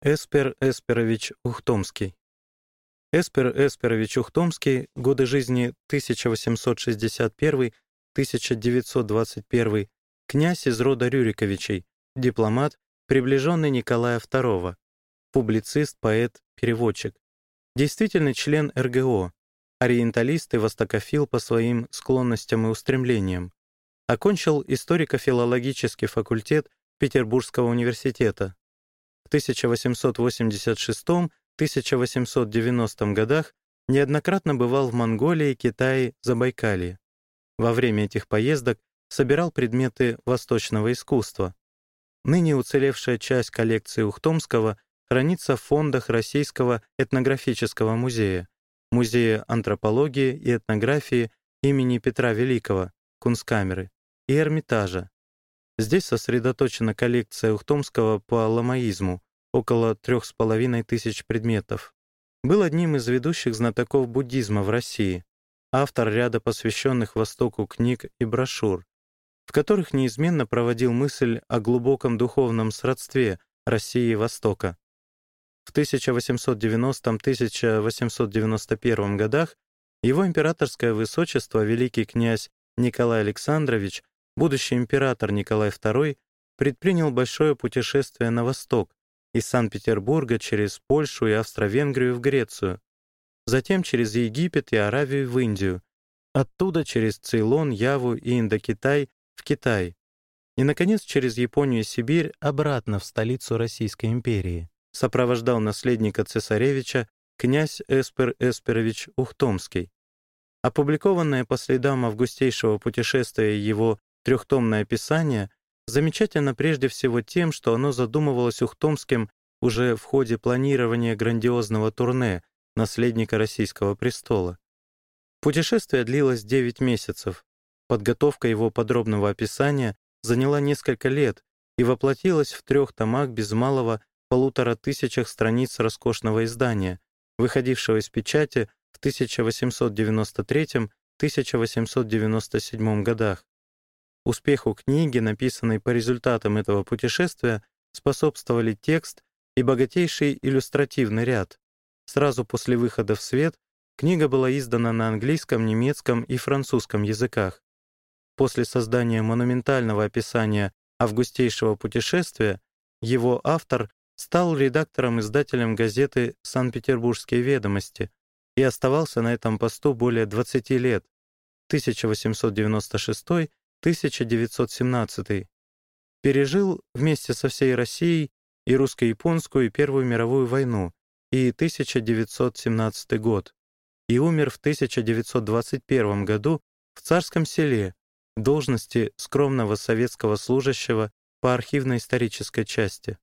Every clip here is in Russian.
Эспер Эсперович Ухтомский. Эспер Эсперович Ухтомский, годы жизни 1861-1921, князь из рода Рюриковичей, дипломат, приближенный Николая II, публицист, поэт, переводчик. Действительный член РГО, ориенталист и востокофил по своим склонностям и устремлениям. Окончил историко-филологический факультет Петербургского университета, в 1886-1890 годах неоднократно бывал в Монголии, Китае, Забайкалье. Во время этих поездок собирал предметы восточного искусства. Ныне уцелевшая часть коллекции Ухтомского хранится в фондах Российского этнографического музея, Музея антропологии и этнографии имени Петра Великого, Кунсткамеры и Эрмитажа, Здесь сосредоточена коллекция Ухтомского по ламаизму, около трех с половиной тысяч предметов. Был одним из ведущих знатоков буддизма в России, автор ряда посвященных Востоку книг и брошюр, в которых неизменно проводил мысль о глубоком духовном сродстве России и Востока. В 1890-1891 годах его императорское высочество великий князь Николай Александрович будущий император Николай II предпринял большое путешествие на восток, из Санкт-Петербурга через Польшу и Австро-Венгрию в Грецию, затем через Египет и Аравию в Индию, оттуда через Цейлон, Яву и Индокитай в Китай, и, наконец, через Японию и Сибирь обратно в столицу Российской империи. Сопровождал наследника цесаревича князь Эспер Эсперович Ухтомский. Опубликованное по следам августейшего путешествия его Трехтомное описание замечательно прежде всего тем, что оно задумывалось Ухтомским уже в ходе планирования грандиозного турне наследника российского престола. Путешествие длилось 9 месяцев. Подготовка его подробного описания заняла несколько лет и воплотилась в трех томах без малого полутора тысячах страниц роскошного издания, выходившего из печати в 1893-1897 годах. Успеху книги, написанной по результатам этого путешествия, способствовали текст и богатейший иллюстративный ряд. Сразу после выхода в свет книга была издана на английском, немецком и французском языках. После создания монументального описания августейшего путешествия его автор стал редактором-издателем газеты «Санкт-Петербургские ведомости» и оставался на этом посту более 20 лет, 1896 1917. Пережил вместе со всей Россией и русско-японскую и Первую мировую войну, и 1917 год, и умер в 1921 году в Царском селе должности скромного советского служащего по архивно-исторической части.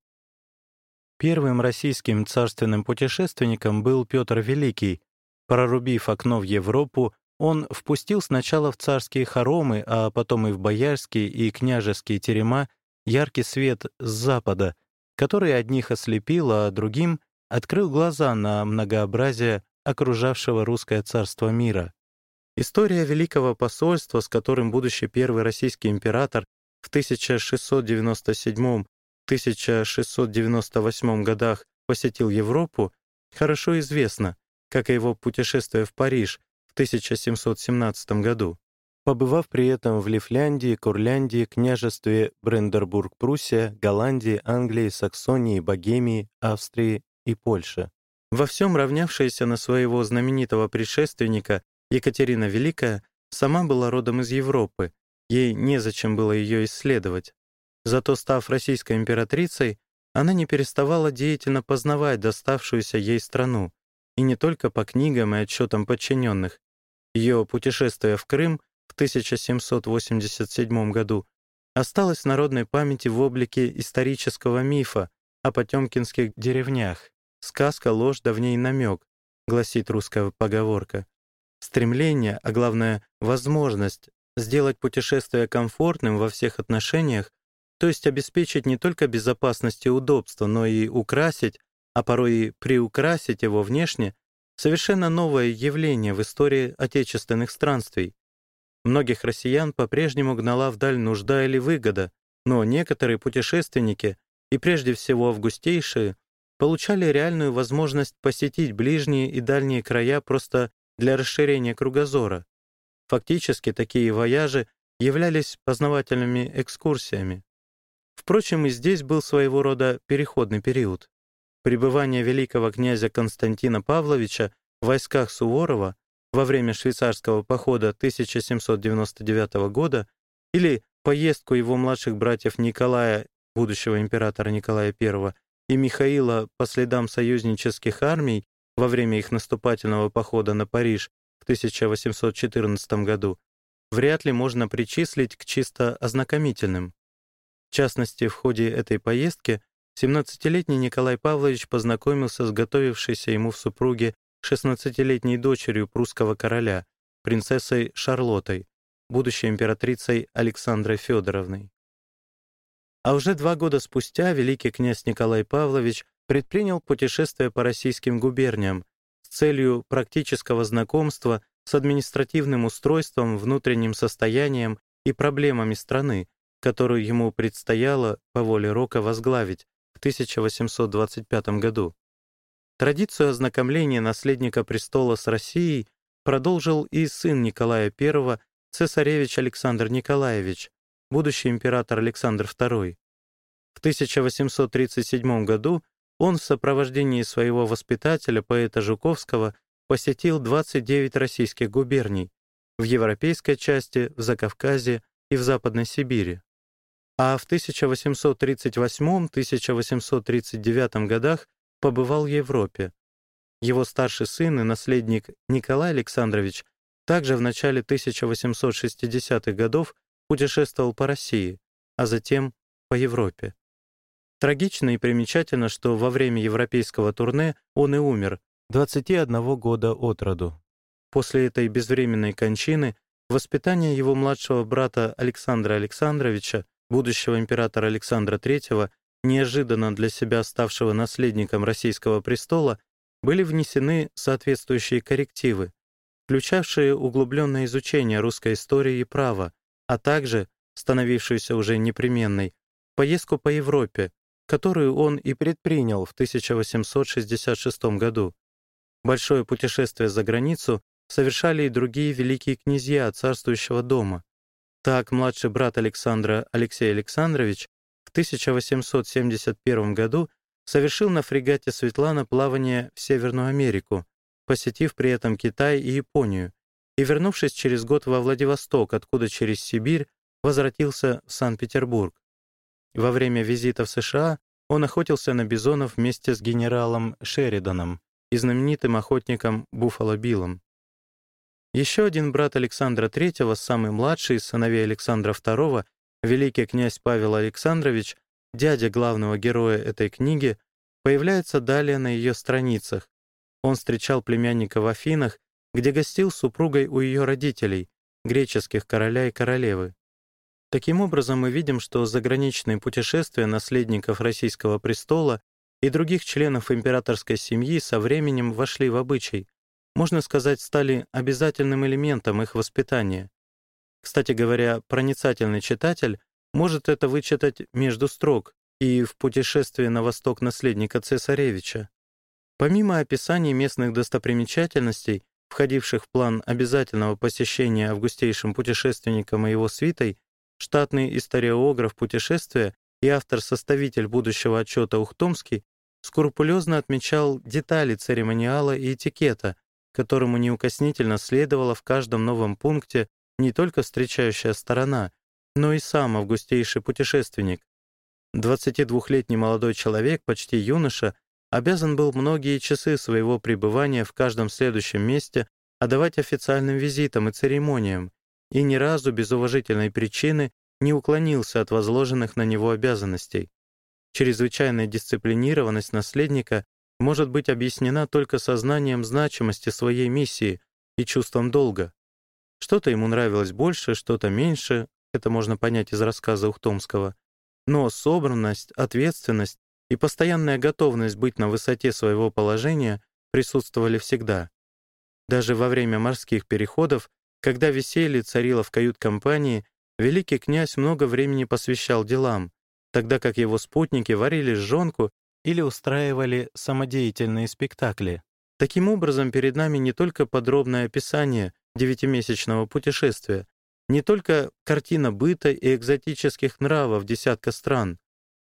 Первым российским царственным путешественником был Петр Великий, прорубив окно в Европу он впустил сначала в царские хоромы, а потом и в боярские и княжеские терема яркий свет с запада, который одних ослепил, а другим открыл глаза на многообразие окружавшего русское царство мира. История Великого посольства, с которым будущий первый российский император в 1697-1698 годах посетил Европу, хорошо известна, как и его путешествие в Париж, 1717 году, побывав при этом в Лифляндии, Курляндии, княжестве Брендербург-Пруссия, Голландии, Англии, Саксонии, Богемии, Австрии и Польше. Во всем равнявшаяся на своего знаменитого предшественника Екатерина Великая сама была родом из Европы, ей незачем было ее исследовать. Зато, став российской императрицей, она не переставала деятельно познавать доставшуюся ей страну, и не только по книгам и отчетам подчиненных, ее путешествие в Крым в 1787 году осталось в народной памяти в облике исторического мифа о потемкинских деревнях. «Сказка, ложь, да в ней намек», гласит русская поговорка. Стремление, а главное возможность сделать путешествие комфортным во всех отношениях, то есть обеспечить не только безопасность и удобство, но и украсить, а порой и приукрасить его внешне, Совершенно новое явление в истории отечественных странствий. Многих россиян по-прежнему гнала вдаль нужда или выгода, но некоторые путешественники, и прежде всего августейшие, получали реальную возможность посетить ближние и дальние края просто для расширения кругозора. Фактически такие вояжи являлись познавательными экскурсиями. Впрочем, и здесь был своего рода переходный период. Пребывание великого князя Константина Павловича в войсках Суворова во время швейцарского похода 1799 года или поездку его младших братьев Николая, будущего императора Николая I, и Михаила по следам союзнических армий во время их наступательного похода на Париж в 1814 году вряд ли можно причислить к чисто ознакомительным. В частности, в ходе этой поездки 17-летний Николай Павлович познакомился с готовившейся ему в супруге 16-летней дочерью прусского короля, принцессой Шарлоттой, будущей императрицей Александрой Федоровной. А уже два года спустя великий князь Николай Павлович предпринял путешествие по российским губерниям с целью практического знакомства с административным устройством, внутренним состоянием и проблемами страны, которую ему предстояло по воле Рока возглавить в 1825 году. Традицию ознакомления наследника престола с Россией продолжил и сын Николая I, цесаревич Александр Николаевич, будущий император Александр II. В 1837 году он в сопровождении своего воспитателя, поэта Жуковского, посетил 29 российских губерний в европейской части, в Закавказье и в Западной Сибири. А в 1838-1839 годах побывал в Европе. Его старший сын и наследник Николай Александрович также в начале 1860-х годов путешествовал по России, а затем по Европе. Трагично и примечательно, что во время европейского турне он и умер, 21 года от роду. После этой безвременной кончины воспитание его младшего брата Александра Александровича, будущего императора Александра III, неожиданно для себя ставшего наследником российского престола, были внесены соответствующие коррективы, включавшие углубленное изучение русской истории и права, а также, становившуюся уже непременной, поездку по Европе, которую он и предпринял в 1866 году. Большое путешествие за границу совершали и другие великие князья царствующего дома. Так младший брат Александра Алексей Александрович в 1871 году совершил на фрегате «Светлана» плавание в Северную Америку, посетив при этом Китай и Японию, и, вернувшись через год во Владивосток, откуда через Сибирь возвратился в Санкт-Петербург. Во время визита в США он охотился на бизонов вместе с генералом Шериданом и знаменитым охотником Буффало Биллом. Еще один брат Александра III, самый младший из сыновей Александра II, великий князь Павел Александрович, дядя главного героя этой книги, появляется далее на ее страницах. Он встречал племянника в Афинах, где гостил супругой у ее родителей, греческих короля и королевы. Таким образом, мы видим, что заграничные путешествия наследников российского престола и других членов императорской семьи со временем вошли в обычай, можно сказать, стали обязательным элементом их воспитания. Кстати говоря, проницательный читатель может это вычитать между строк и в «Путешествии на восток наследника цесаревича». Помимо описаний местных достопримечательностей, входивших в план обязательного посещения августейшим путешественником и его свитой, штатный историограф путешествия и автор-составитель будущего отчета Ухтомский скрупулезно отмечал детали церемониала и этикета, которому неукоснительно следовала в каждом новом пункте не только встречающая сторона, но и сам августейший путешественник. 22-летний молодой человек, почти юноша, обязан был многие часы своего пребывания в каждом следующем месте отдавать официальным визитам и церемониям, и ни разу без уважительной причины не уклонился от возложенных на него обязанностей. Чрезвычайная дисциплинированность наследника может быть объяснена только сознанием значимости своей миссии и чувством долга. Что-то ему нравилось больше, что-то меньше, это можно понять из рассказа Ухтомского. Но собранность, ответственность и постоянная готовность быть на высоте своего положения присутствовали всегда. Даже во время морских переходов когда веселье царило в кают-компании, великий князь много времени посвящал делам, тогда как его спутники варили жжонку или устраивали самодеятельные спектакли. Таким образом, перед нами не только подробное описание девятимесячного путешествия, не только картина быта и экзотических нравов десятка стран,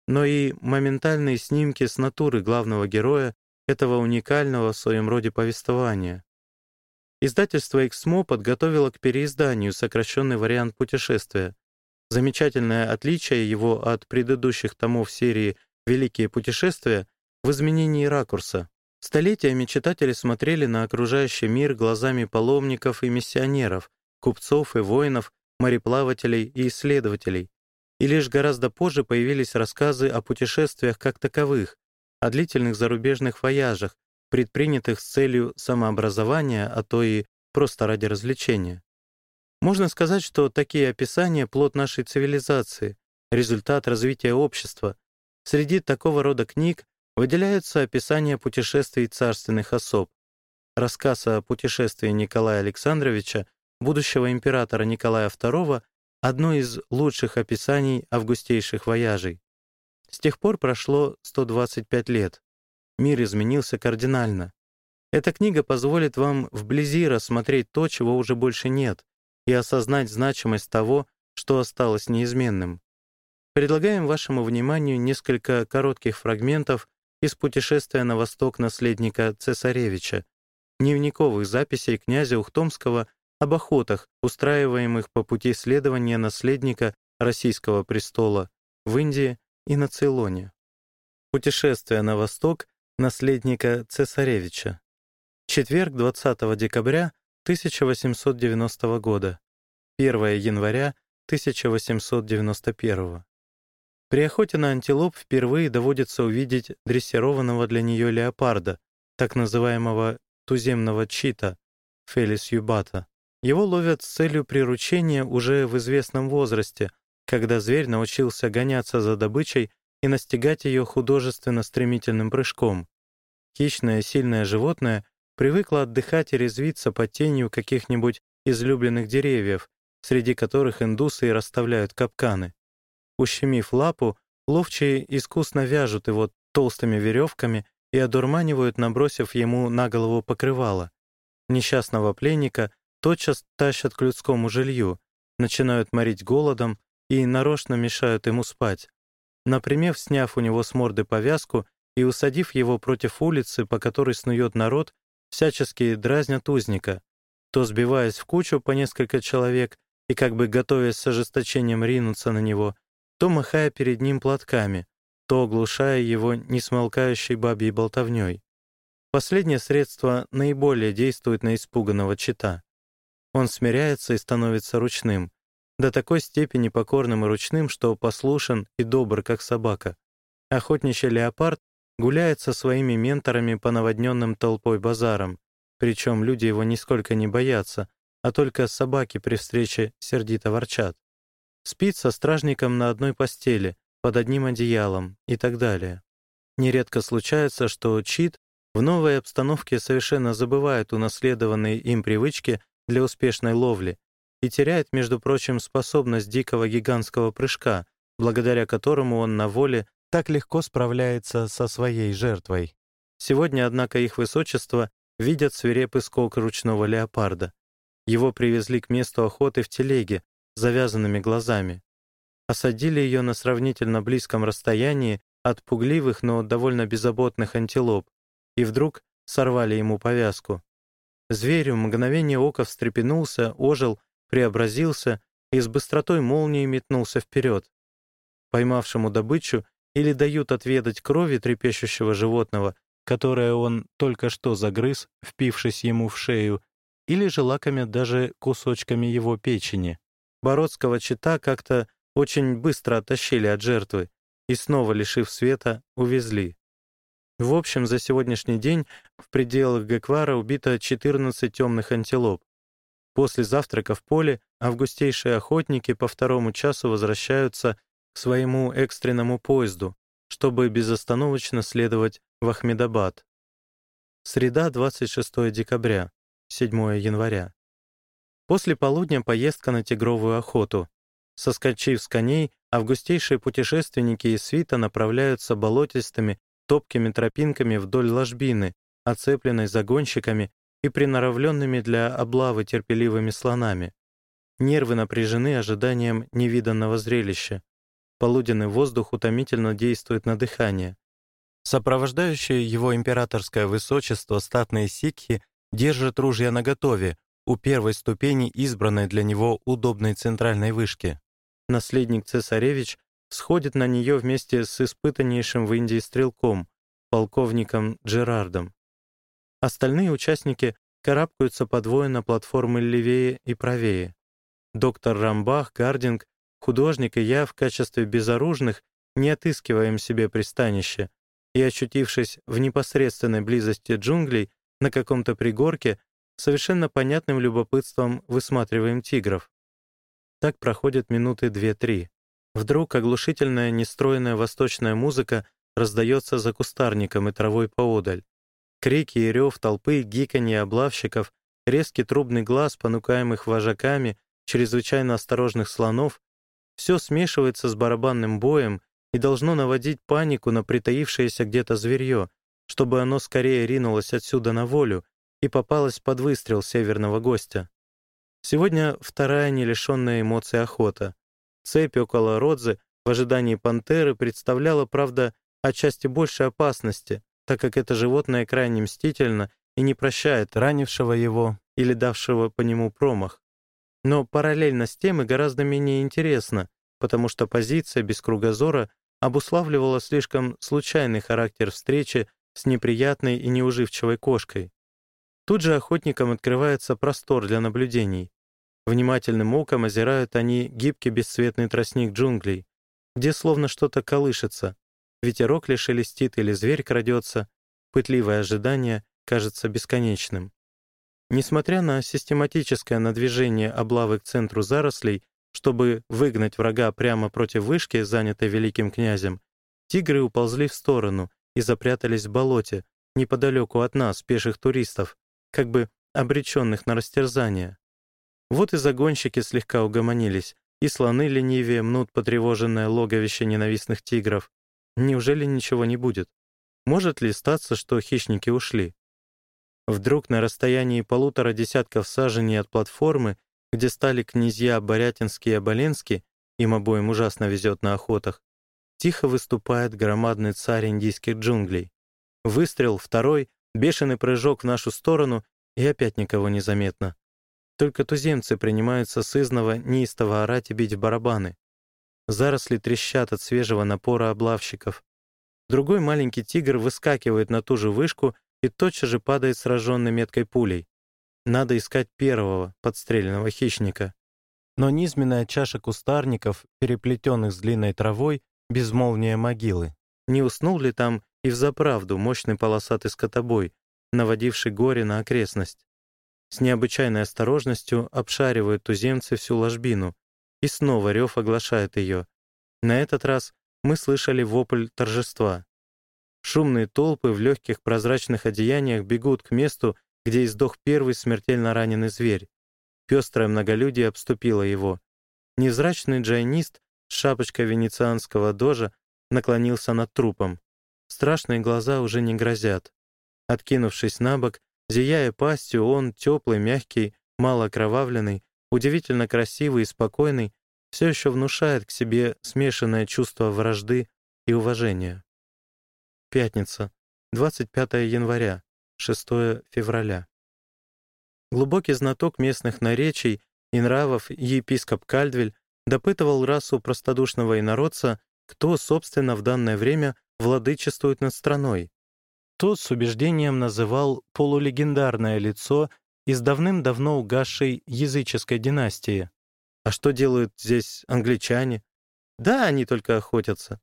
но и моментальные снимки с натуры главного героя этого уникального в своем роде повествования. Издательство «Эксмо» подготовило к переизданию сокращенный вариант путешествия. Замечательное отличие его от предыдущих томов серии «Великие путешествия» в изменении ракурса. Столетиями читатели смотрели на окружающий мир глазами паломников и миссионеров, купцов и воинов, мореплавателей и исследователей. И лишь гораздо позже появились рассказы о путешествиях как таковых, о длительных зарубежных вояжах, предпринятых с целью самообразования, а то и просто ради развлечения. Можно сказать, что такие описания — плод нашей цивилизации, результат развития общества. Среди такого рода книг выделяются описания путешествий царственных особ. Рассказ о путешествии Николая Александровича, будущего императора Николая II, одно из лучших описаний августейших вояжей. С тех пор прошло 125 лет. Мир изменился кардинально. Эта книга позволит вам вблизи рассмотреть то, чего уже больше нет, и осознать значимость того, что осталось неизменным. Предлагаем вашему вниманию несколько коротких фрагментов из путешествия на восток наследника цесаревича, дневниковых записей князя Ухтомского об охотах, устраиваемых по пути следования наследника российского престола в Индии и на Цейлоне. Путешествие на восток наследника цесаревича. Четверг, 20 декабря 1890 года, 1 января 1891. При охоте на антилоп впервые доводится увидеть дрессированного для нее леопарда, так называемого туземного чита, Фелис юбата. Его ловят с целью приручения уже в известном возрасте, когда зверь научился гоняться за добычей и настигать ее художественно-стремительным прыжком. Хищное сильное животное привыкло отдыхать и резвиться под тенью каких-нибудь излюбленных деревьев, среди которых индусы и расставляют капканы. Ущемив лапу, ловчие искусно вяжут его толстыми веревками и одурманивают, набросив ему на голову покрывало. Несчастного пленника тотчас тащат к людскому жилью, начинают морить голодом и нарочно мешают ему спать. Например, сняв у него с морды повязку и усадив его против улицы, по которой снует народ, всячески дразнят узника, то сбиваясь в кучу по несколько человек и как бы готовясь с ожесточением ринуться на него, то махая перед ним платками, то оглушая его несмолкающей бабьей болтовней. Последнее средство наиболее действует на испуганного чита. Он смиряется и становится ручным, до такой степени покорным и ручным, что послушен и добр, как собака. Охотничий леопард гуляет со своими менторами по наводненным толпой базарам, причем люди его нисколько не боятся, а только собаки при встрече сердито ворчат. Спит со стражником на одной постели, под одним одеялом и так далее. Нередко случается, что чит в новой обстановке совершенно забывает унаследованные им привычки для успешной ловли и теряет, между прочим, способность дикого гигантского прыжка, благодаря которому он на воле так легко справляется со своей жертвой. Сегодня, однако, их высочество видят свирепый скок ручного леопарда. Его привезли к месту охоты в телеге, завязанными глазами. Осадили ее на сравнительно близком расстоянии от пугливых, но довольно беззаботных антилоп, и вдруг сорвали ему повязку. Зверь в мгновение ока встрепенулся, ожил, преобразился и с быстротой молнии метнулся вперед. Поймавшему добычу или дают отведать крови трепещущего животного, которое он только что загрыз, впившись ему в шею, или же лакомят даже кусочками его печени. Бородского чита как-то очень быстро оттащили от жертвы и снова, лишив света, увезли. В общем, за сегодняшний день в пределах Геквара убито 14 темных антилоп. После завтрака в поле августейшие охотники по второму часу возвращаются к своему экстренному поезду, чтобы безостановочно следовать в Ахмедабад. Среда, 26 декабря, 7 января. После полудня поездка на тигровую охоту. Соскочив с коней, августейшие путешественники из свита направляются болотистыми топкими тропинками вдоль ложбины, оцепленной загонщиками и приноровленными для облавы терпеливыми слонами. Нервы напряжены ожиданием невиданного зрелища. Полуденный воздух утомительно действует на дыхание. Сопровождающие его императорское высочество статные сикхи держат ружья наготове у первой ступени избранной для него удобной центральной вышки. Наследник цесаревич сходит на нее вместе с испытаннейшим в Индии стрелком, полковником Джерардом. Остальные участники карабкаются по на платформы левее и правее. Доктор Рамбах, Гардинг, художник и я в качестве безоружных не отыскиваем себе пристанище и, очутившись в непосредственной близости джунглей на каком-то пригорке, совершенно понятным любопытством высматриваем тигров. Так проходят минуты две-три. Вдруг оглушительная нестроенная восточная музыка раздается за кустарником и травой поодаль. Крики и рев толпы, гиканье облавщиков, резкий трубный глаз, понукаемых вожаками, чрезвычайно осторожных слонов — все смешивается с барабанным боем и должно наводить панику на притаившееся где-то зверье, чтобы оно скорее ринулось отсюда на волю и попалось под выстрел северного гостя. Сегодня вторая не лишенная эмоций охота. Цепь около Родзы в ожидании пантеры представляла, правда, отчасти больше опасности, так как это животное крайне мстительно и не прощает ранившего его или давшего по нему промах. Но параллельно с тем и гораздо менее интересно, потому что позиция без кругозора обуславливала слишком случайный характер встречи с неприятной и неуживчивой кошкой. Тут же охотникам открывается простор для наблюдений. Внимательным оком озирают они гибкий бесцветный тростник джунглей, где словно что-то колышется, ветерок ли шелестит или зверь крадется, пытливое ожидание кажется бесконечным. Несмотря на систематическое надвижение облавы к центру зарослей, чтобы выгнать врага прямо против вышки, занятой великим князем, тигры уползли в сторону и запрятались в болоте, неподалеку от нас, пеших туристов, как бы обреченных на растерзание. Вот и загонщики слегка угомонились, и слоны ленивее мнут потревоженное логовище ненавистных тигров, Неужели ничего не будет? Может ли статься, что хищники ушли? Вдруг на расстоянии полутора десятков саженей от платформы, где стали князья Борятинский и Оболенский, им обоим ужасно везет на охотах, тихо выступает громадный царь индийских джунглей. Выстрел, второй, бешеный прыжок в нашу сторону, и опять никого не заметно. Только туземцы принимаются сызново неистово орать и бить в барабаны. Заросли трещат от свежего напора облавщиков. Другой маленький тигр выскакивает на ту же вышку и тотчас же падает сраженной меткой пулей. Надо искать первого подстреленного хищника. Но низменная чаша кустарников, переплетенных с длинной травой, безмолвнее могилы. Не уснул ли там и взаправду мощный полосатый скотобой, наводивший горе на окрестность? С необычайной осторожностью обшаривают туземцы всю ложбину, и снова рев оглашает ее. На этот раз мы слышали вопль торжества. Шумные толпы в легких прозрачных одеяниях бегут к месту, где издох первый смертельно раненый зверь. Пестрое многолюдие обступило его. Невзрачный джайнист с шапочкой венецианского дожа наклонился над трупом. Страшные глаза уже не грозят. Откинувшись на бок, зияя пастью, он, теплый, мягкий, мало окровавленный, удивительно красивый и спокойный, все еще внушает к себе смешанное чувство вражды и уважения. Пятница, 25 января, 6 февраля. Глубокий знаток местных наречий и нравов епископ Кальдвель допытывал расу простодушного инородца, кто, собственно, в данное время владычествует над страной. Тот с убеждением называл полулегендарное лицо из давным-давно угасшей языческой династии. А что делают здесь англичане? Да, они только охотятся.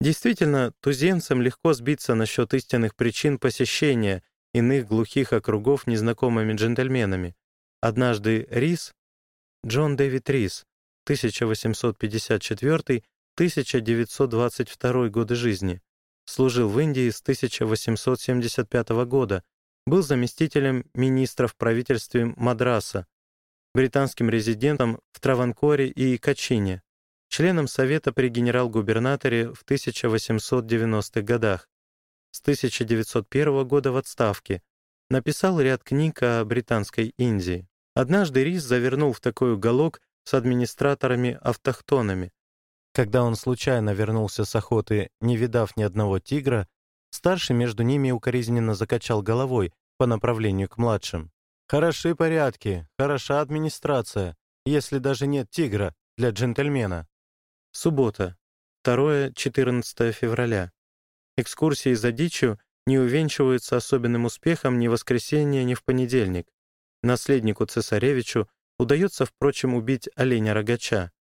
Действительно, туземцам легко сбиться насчет истинных причин посещения иных глухих округов незнакомыми джентльменами. Однажды Рис, Джон Дэвид Рис, 1854-1922 годы жизни, служил в Индии с 1875 года, был заместителем министра в правительстве Мадраса, британским резидентом в Траванкоре и Качине, членом Совета при генерал-губернаторе в 1890-х годах, с 1901 года в отставке, написал ряд книг о британской Индии. Однажды Рис завернул в такой уголок с администраторами-автохтонами. Когда он случайно вернулся с охоты, не видав ни одного тигра, старший между ними укоризненно закачал головой по направлению к младшим. «Хороши порядки, хороша администрация, если даже нет тигра для джентльмена». Суббота, 2-14 февраля. Экскурсии за дичью не увенчиваются особенным успехом ни в воскресенье, ни в понедельник. Наследнику цесаревичу удается, впрочем, убить оленя-рогача.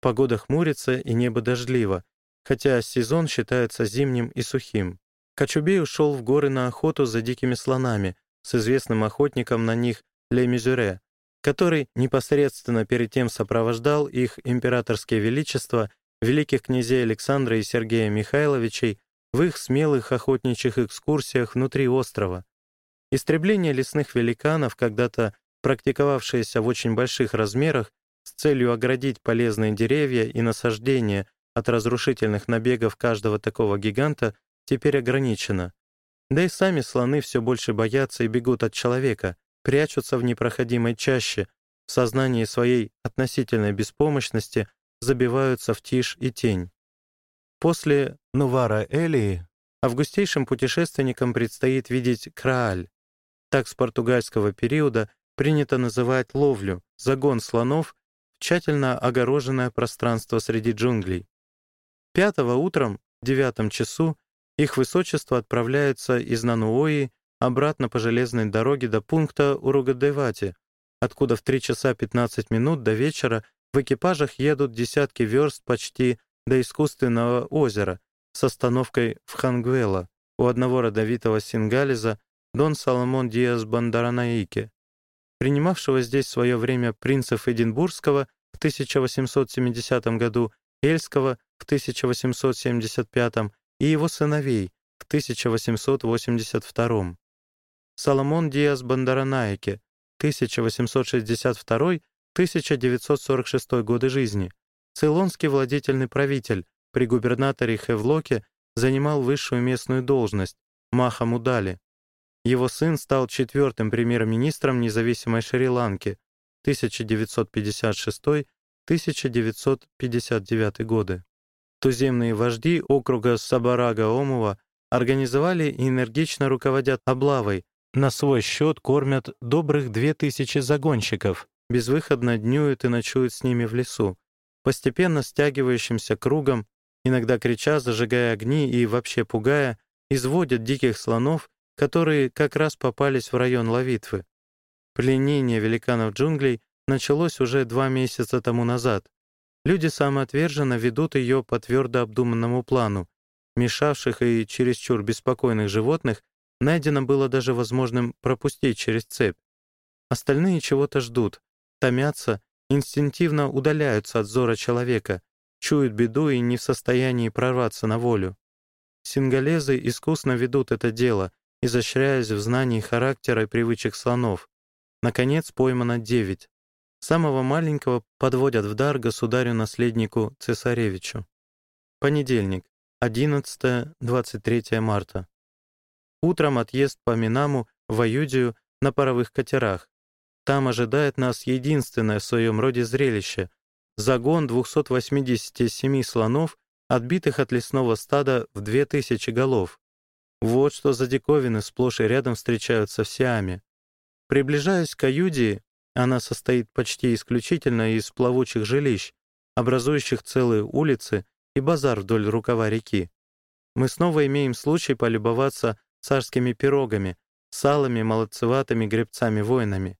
Погода хмурится и небо дождливо, хотя сезон считается зимним и сухим. Кочубей ушел в горы на охоту за дикими слонами с известным охотником на них Ле Мизюре, который непосредственно перед тем сопровождал их императорские величества, великих князей Александра и Сергея Михайловичей в их смелых охотничьих экскурсиях внутри острова. Истребление лесных великанов, когда-то практиковавшееся в очень больших размерах с целью оградить полезные деревья и насаждения от разрушительных набегов каждого такого гиганта, теперь ограничено. Да и сами слоны все больше боятся и бегут от человека, прячутся в непроходимой чаще, в сознании своей относительной беспомощности забиваются в тишь и тень. После Нувара Элии августейшим путешественникам предстоит видеть Крааль. Так с португальского периода принято называть ловлю, загон слонов тщательно огороженное пространство среди джунглей. Пятого утром, в девятом часу, их высочество отправляется из Нануои обратно по железной дороге до пункта Уругадевати, откуда в 3 часа 15 минут до вечера в экипажах едут десятки верст почти до искусственного озера с остановкой в Хангвела у одного родовитого сингализа Дон Соломон Диас Бандаранаике, принимавшего здесь свое время принцев Эдинбургского в 1870 году, Эльского в 1875 и его сыновей в 1882. Соломон Диас Бандаранаике, 1862-1946 годы жизни, Цейлонский владетельный правитель при губернаторе Хевлоке занимал высшую местную должность — Махамудали. Его сын стал четвертым премьер-министром независимой Шри-Ланки 1956-1959 годы. Туземные вожди округа Сабарага-Омова организовали и энергично руководят облавой, на свой счет кормят добрых две тысячи загонщиков, безвыходно днюют и ночуют с ними в лесу постепенно стягивающимся кругом, иногда крича, зажигая огни и вообще пугая, изводят диких слонов, которые как раз попались в район Лавитвы. Пленение великанов джунглей началось уже два месяца тому назад. Люди самоотверженно ведут ее по твердо обдуманному плану. Мешавших и чересчур беспокойных животных найдено было даже возможным пропустить через цепь. Остальные чего-то ждут, томятся инстинктивно удаляются от зора человека, чуют беду и не в состоянии прорваться на волю. Сингалезы искусно ведут это дело, изощряясь в знании характера и привычек слонов. Наконец поймано девять. Самого маленького подводят в дар государю-наследнику цесаревичу. Понедельник, 11-23 марта. Утром отъезд по Минаму в Аюдию на паровых катерах. Там ожидает нас единственное в своем роде зрелище — загон 287 слонов, отбитых от лесного стада в 2000 голов. Вот что за диковины сплошь и рядом встречаются в Сиаме. Приближаясь к Аюдии, она состоит почти исключительно из плавучих жилищ, образующих целые улицы и базар вдоль рукава реки. Мы снова имеем случай полюбоваться царскими пирогами, салами, молодцеватыми гребцами-воинами.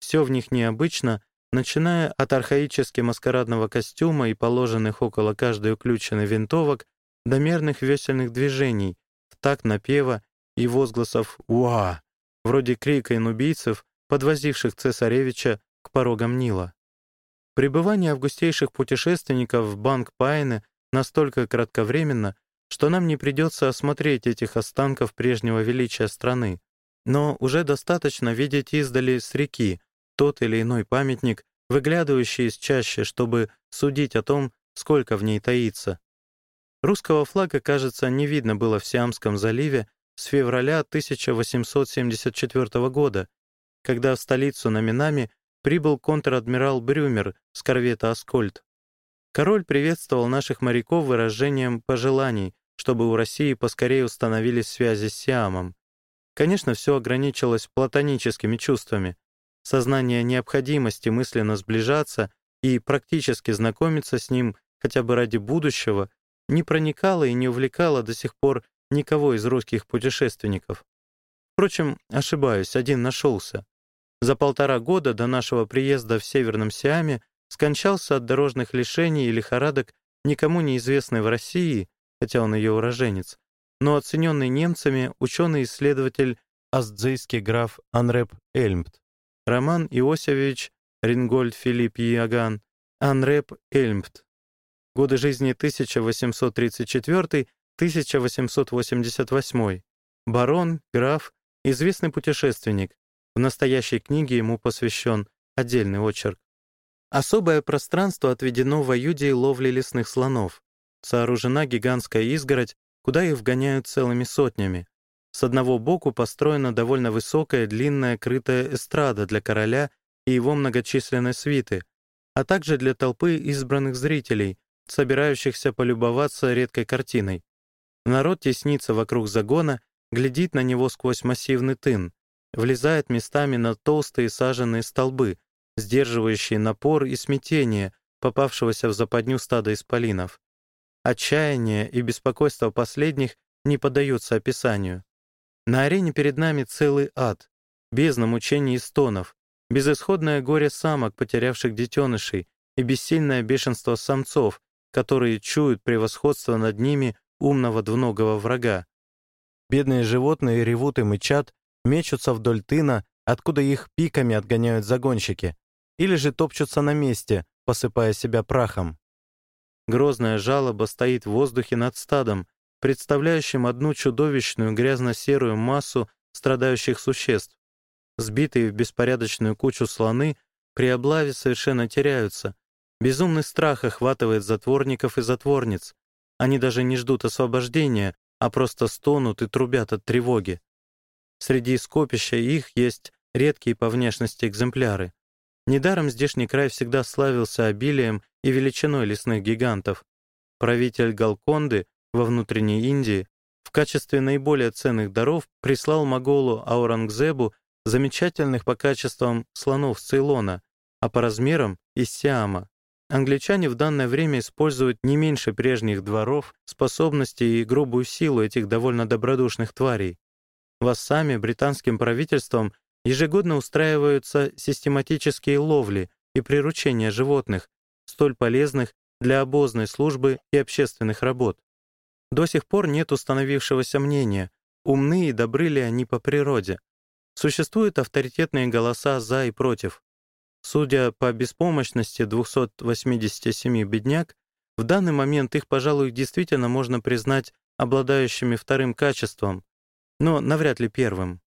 Все в них необычно, начиная от архаически маскарадного костюма и положенных около каждой уключенной винтовок до мерных весельных движений, в такт напева и возгласов «Уа!», вроде крика инубийцев, подвозивших цесаревича к порогам Нила. Пребывание августейших путешественников в банк Пайны настолько кратковременно, что нам не придется осмотреть этих останков прежнего величия страны, но уже достаточно видеть издали с реки, тот или иной памятник, выглядывающий из чаще, чтобы судить о том, сколько в ней таится. Русского флага, кажется, не видно было в Сиамском заливе с февраля 1874 года, когда в столицу на Минами прибыл контр-адмирал Брюмер с корвета «Аскольд». Король приветствовал наших моряков выражением пожеланий, чтобы у России поскорее установились связи с Сиамом. Конечно, все ограничилось платоническими чувствами. Сознание необходимости мысленно сближаться и практически знакомиться с ним хотя бы ради будущего не проникало и не увлекало до сих пор никого из русских путешественников. Впрочем, ошибаюсь, один нашелся. За полтора года до нашего приезда в Северном Сиаме скончался от дорожных лишений и лихорадок никому неизвестный в России, хотя он ее уроженец, но оцененный немцами ученый-исследователь астзейский граф Анреп Эльмт, Роман Иосифович Рингольд Филипп Яган, Анреп Эльмт. Годы жизни 1834-1888. Барон, граф, известный путешественник. В настоящей книге ему посвящен отдельный очерк. Особое пространство отведено в Аюде ловле лесных слонов. Сооружена гигантская изгородь, куда их вгоняют целыми сотнями. С одного боку построена довольно высокая, длинная, крытая эстрада для короля и его многочисленной свиты, а также для толпы избранных зрителей, собирающихся полюбоваться редкой картиной. Народ теснится вокруг загона, глядит на него сквозь массивный тын, влезает местами на толстые саженные столбы, сдерживающие напор и смятение попавшегося в западню стада исполинов. Отчаяние и беспокойство последних не поддаются описанию. На арене перед нами целый ад, бездна мучений и стонов, безысходное горе самок, потерявших детенышей, и бессильное бешенство самцов, которые чуют превосходство над ними умного двуногого врага. Бедные животные ревут и мычат, мечутся вдоль тына, откуда их пиками отгоняют загонщики, или же топчутся на месте, посыпая себя прахом. Грозная жалоба стоит в воздухе над стадом, представляющим одну чудовищную грязно-серую массу страдающих существ. Сбитые в беспорядочную кучу слоны при облаве совершенно теряются. Безумный страх охватывает затворников и затворниц. Они даже не ждут освобождения, а просто стонут и трубят от тревоги. Среди скопища их есть редкие по внешности экземпляры. Недаром здешний край всегда славился обилием и величиной лесных гигантов. Правитель Галконды во внутренней Индии в качестве наиболее ценных даров прислал моголу Аурангзебу замечательных по качествам слонов Цейлона, а по размерам — из Сиама. Англичане в данное время используют не меньше прежних дворов способности и грубую силу этих довольно добродушных тварей. В Ассаме британским правительством ежегодно устраиваются систематические ловли и приручения животных, столь полезных для обозной службы и общественных работ. До сих пор нет установившегося мнения, умны и добры ли они по природе. Существуют авторитетные голоса «за» и «против». Судя по беспомощности 287 бедняк, в данный момент их, пожалуй, действительно можно признать обладающими вторым качеством, но навряд ли первым.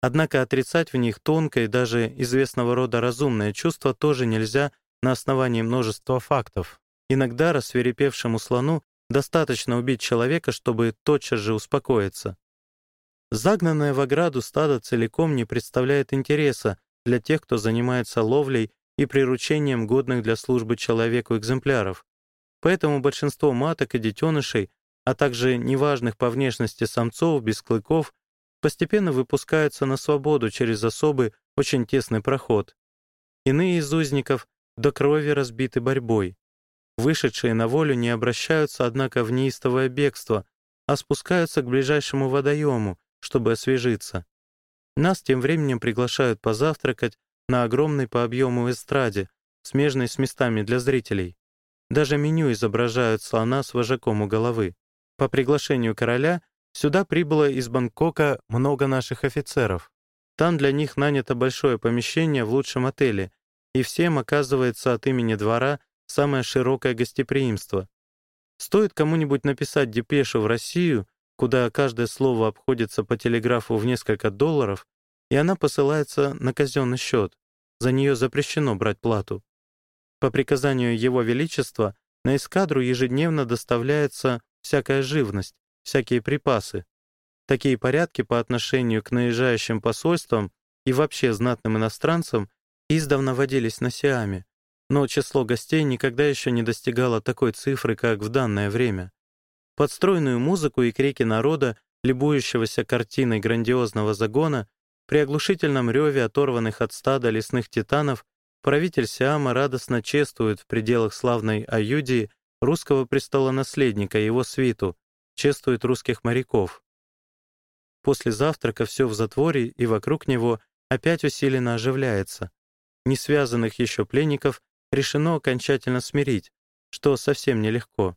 Однако отрицать в них тонкое, даже известного рода разумное чувство тоже нельзя на основании множества фактов. Иногда рассверепевшему слону достаточно убить человека, чтобы тотчас же успокоиться. Загнанное в ограду стадо целиком не представляет интереса для тех, кто занимается ловлей и приручением годных для службы человеку экземпляров. Поэтому большинство маток и детенышей а также неважных по внешности самцов без клыков, постепенно выпускаются на свободу через особый, очень тесный проход. Иные из узников до крови разбиты борьбой. Вышедшие на волю не обращаются, однако, в неистовое бегство, а спускаются к ближайшему водоему, чтобы освежиться. Нас тем временем приглашают позавтракать на огромной по объему эстраде, смежной с местами для зрителей. Даже меню изображают слона с вожаком у головы. По приглашению короля сюда прибыло из Бангкока много наших офицеров. Там для них нанято большое помещение в лучшем отеле, и всем оказывается от имени двора самое широкое гостеприимство. Стоит кому-нибудь написать депешу в Россию, куда каждое слово обходится по телеграфу в несколько долларов, и она посылается на казенный счет. За нее запрещено брать плату. По приказанию Его Величества на эскадру ежедневно доставляется всякая живность, всякие припасы. Такие порядки по отношению к наезжающим посольствам и вообще знатным иностранцам издавна водились на Сиаме, но число гостей никогда еще не достигало такой цифры, как в данное время. Подстроенную музыку и крики народа, любующегося картиной грандиозного загона, при оглушительном реве оторванных от стада лесных титанов, правитель Сиама радостно чествует в пределах славной Аюдии русского престола-наследника и его свиту, чествует русских моряков. После завтрака все в затворе и вокруг него опять усиленно оживляется. Несвязанных еще пленников решено окончательно смирить, что совсем нелегко.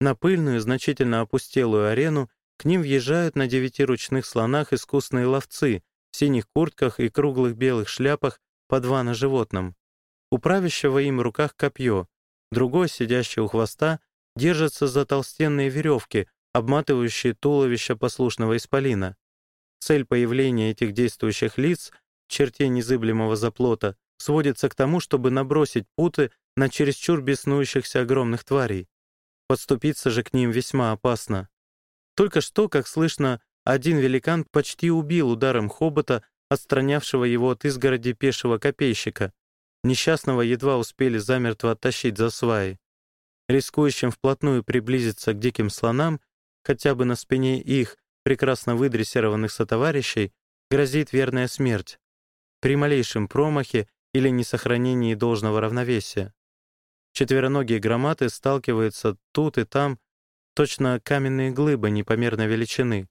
На пыльную, значительно опустелую арену к ним въезжают на девяти ручных слонах искусные ловцы в синих куртках и круглых белых шляпах по два на животном. У правящего им в руках копье, другой, сидящий у хвоста, держится за толстенные веревки, обматывающие туловище послушного исполина. Цель появления этих действующих лиц в черте незыблемого заплота сводится к тому, чтобы набросить путы на чересчур беснующихся огромных тварей. Подступиться же к ним весьма опасно. Только что, как слышно, один великан почти убил ударом хобота, отстранявшего его от изгороди пешего копейщика. Несчастного едва успели замертво оттащить за сваи. Рискующим вплотную приблизиться к диким слонам, хотя бы на спине их, прекрасно выдрессированных сотоварищей, грозит верная смерть. При малейшем промахе или несохранении должного равновесия. Четвероногие громаты сталкиваются тут и там, точно каменные глыбы непомерной величины.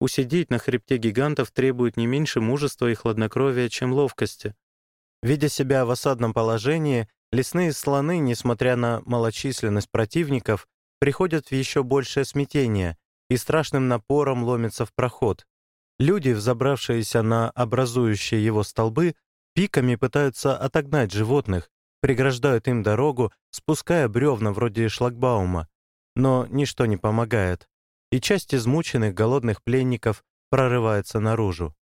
Усидеть на хребте гигантов требует не меньше мужества и хладнокровия, чем ловкости. Видя себя в осадном положении, лесные слоны, несмотря на малочисленность противников, приходят в еще большее смятение и страшным напором ломятся в проход. Люди, взобравшиеся на образующие его столбы, пиками пытаются отогнать животных, преграждают им дорогу, спуская бревна вроде шлагбаума. Но ничто не помогает, и часть измученных голодных пленников прорывается наружу.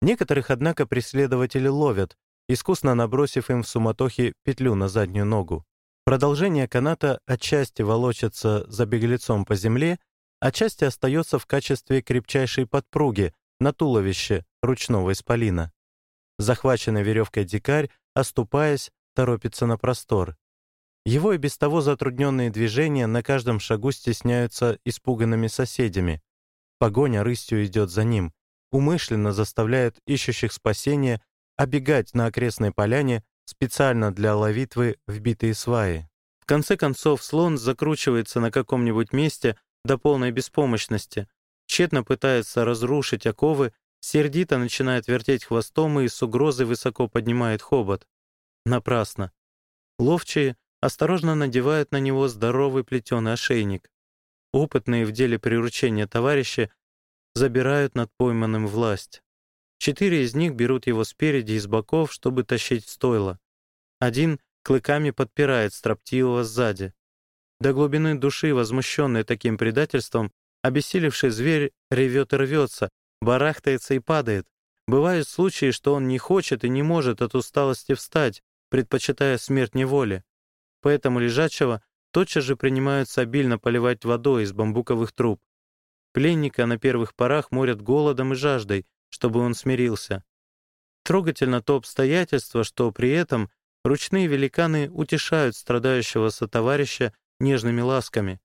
Некоторых, однако, преследователи ловят, искусно набросив им в суматохе петлю на заднюю ногу. Продолжение каната отчасти волочится за беглецом по земле, отчасти остается в качестве крепчайшей подпруги на туловище ручного исполина. Захваченный веревкой дикарь, оступаясь, торопится на простор. Его и без того затрудненные движения на каждом шагу стесняются испуганными соседями. Погоня рысью идет за ним, умышленно заставляет ищущих спасения обегать на окрестной поляне специально для ловитвы вбитые сваи. В конце концов, слон закручивается на каком-нибудь месте до полной беспомощности, тщетно пытается разрушить оковы, сердито начинает вертеть хвостом и с угрозой высоко поднимает хобот. Напрасно. Ловчие осторожно надевают на него здоровый плетеный ошейник. Опытные в деле приручения товарищи забирают над пойманным власть. Четыре из них берут его спереди и с боков, чтобы тащить стойло. Один клыками подпирает строптивого сзади. До глубины души, возмущенный таким предательством, обессилевший зверь ревет и рвется, барахтается и падает. Бывают случаи, что он не хочет и не может от усталости встать, предпочитая смерть неволи. Поэтому лежачего тотчас же принимаются обильно поливать водой из бамбуковых труб. Пленника на первых порах морят голодом и жаждой, чтобы он смирился. Трогательно то обстоятельство, что при этом ручные великаны утешают страдающего сотоварища нежными ласками.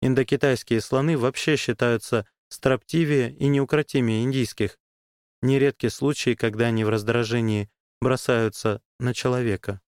Индокитайские слоны вообще считаются строптивее и неукротимее индийских. Нередки случаи, когда они в раздражении бросаются на человека.